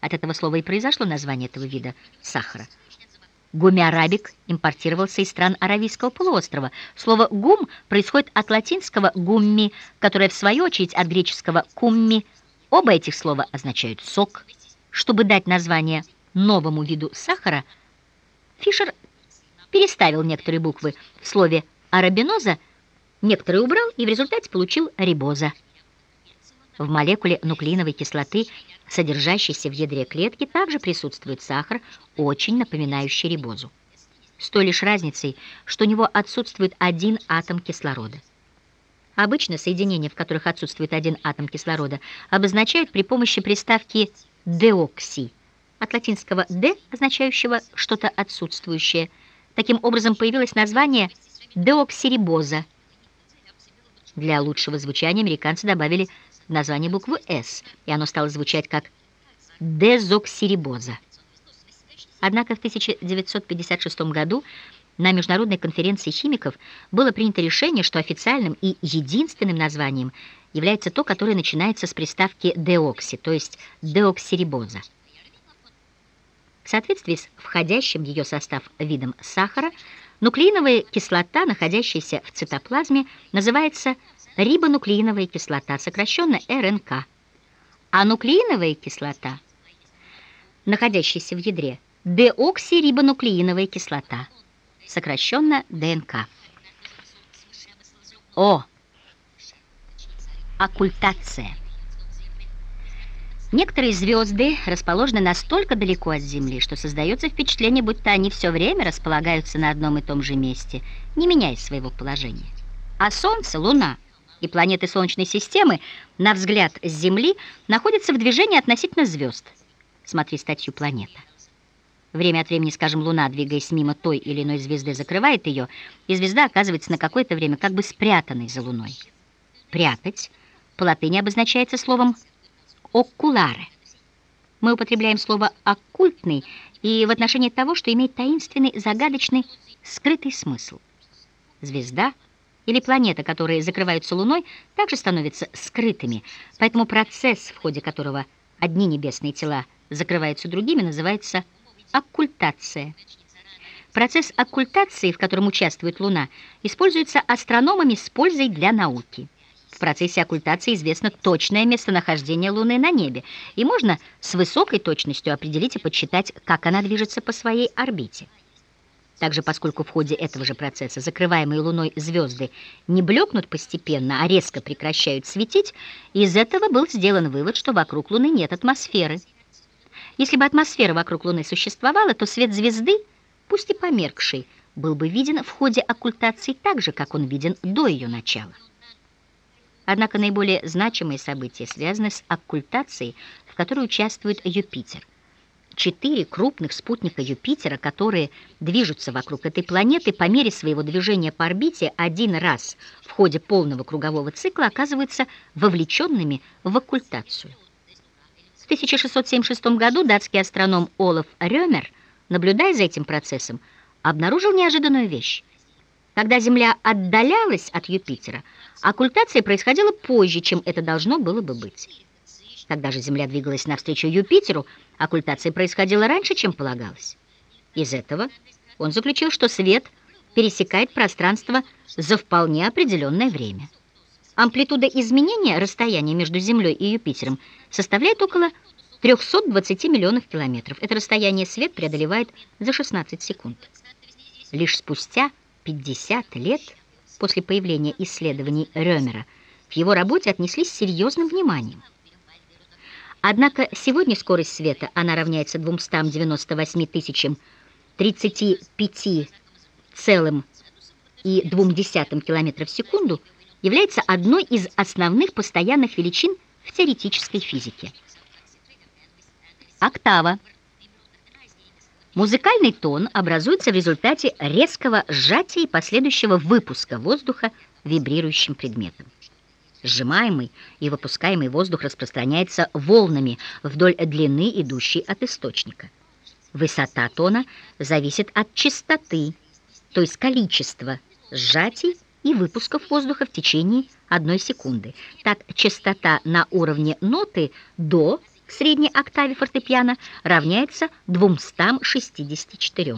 От этого слова и произошло название этого вида сахара. Гумми-арабик импортировался из стран Аравийского полуострова. Слово «гум» происходит от латинского «гумми», которое в свою очередь от греческого «кумми». Оба этих слова означают «сок». Чтобы дать название новому виду сахара, Фишер переставил некоторые буквы в слове «арабиноза», некоторые убрал и в результате получил «рибоза». В молекуле нуклеиновой кислоты, содержащейся в ядре клетки, также присутствует сахар, очень напоминающий рибозу. С той лишь разницей, что у него отсутствует один атом кислорода. Обычно соединения, в которых отсутствует один атом кислорода, обозначают при помощи приставки «деокси», от латинского «де», означающего что-то отсутствующее. Таким образом появилось название деоксирибоза. Для лучшего звучания американцы добавили название буквы «С», и оно стало звучать как дезоксирибоза. Однако в 1956 году на Международной конференции химиков было принято решение, что официальным и единственным названием является то, которое начинается с приставки «деокси», то есть деоксирибоза. В соответствии с входящим в ее состав видом сахара, нуклеиновая кислота, находящаяся в цитоплазме, называется рибонуклеиновая кислота, сокращенно РНК, а нуклеиновая кислота, находящаяся в ядре, деоксирибонуклеиновая кислота, сокращенно ДНК. О. Оккультация. Некоторые звезды расположены настолько далеко от Земли, что создается впечатление, будто они все время располагаются на одном и том же месте, не меняя своего положения. А Солнце, Луна — и планеты Солнечной системы, на взгляд с Земли, находятся в движении относительно звезд. Смотри статью «Планета». Время от времени, скажем, Луна, двигаясь мимо той или иной звезды, закрывает ее, и звезда оказывается на какое-то время как бы спрятанной за Луной. «Прятать» по латыни обозначается словом «оккуларе». Мы употребляем слово «оккультный» и в отношении того, что имеет таинственный, загадочный, скрытый смысл. Звезда — или планета, которые закрываются Луной, также становятся скрытыми, поэтому процесс, в ходе которого одни небесные тела закрываются другими, называется оккультация. Процесс оккультации, в котором участвует Луна, используется астрономами с пользой для науки. В процессе оккультации известно точное местонахождение Луны на небе, и можно с высокой точностью определить и подсчитать, как она движется по своей орбите. Также, поскольку в ходе этого же процесса закрываемые Луной звезды не блекнут постепенно, а резко прекращают светить, из этого был сделан вывод, что вокруг Луны нет атмосферы. Если бы атмосфера вокруг Луны существовала, то свет звезды, пусть и померкший, был бы виден в ходе оккультации так же, как он виден до ее начала. Однако наиболее значимые события связаны с оккультацией, в которой участвует Юпитер – четыре крупных спутника Юпитера, которые движутся вокруг этой планеты, по мере своего движения по орбите один раз в ходе полного кругового цикла оказываются вовлеченными в оккультацию. В 1676 году датский астроном Олаф Рёмер, наблюдая за этим процессом, обнаружил неожиданную вещь. Когда Земля отдалялась от Юпитера, оккультация происходила позже, чем это должно было бы быть. Когда же Земля двигалась навстречу Юпитеру, оккультация происходила раньше, чем полагалось. Из этого он заключил, что свет пересекает пространство за вполне определенное время. Амплитуда изменения расстояния между Землей и Юпитером составляет около 320 миллионов километров. Это расстояние свет преодолевает за 16 секунд. Лишь спустя 50 лет после появления исследований Рёмера к его работе отнеслись с серьезным вниманием. Однако сегодня скорость света, она равняется 298 тысячам 35,2 км в секунду, является одной из основных постоянных величин в теоретической физике. Октава. Музыкальный тон образуется в результате резкого сжатия и последующего выпуска воздуха вибрирующим предметом. Сжимаемый и выпускаемый воздух распространяется волнами вдоль длины, идущей от источника. Высота тона зависит от частоты, то есть количества сжатий и выпусков воздуха в течение одной секунды. Так, частота на уровне ноты до в средней октаве фортепиано равняется 264.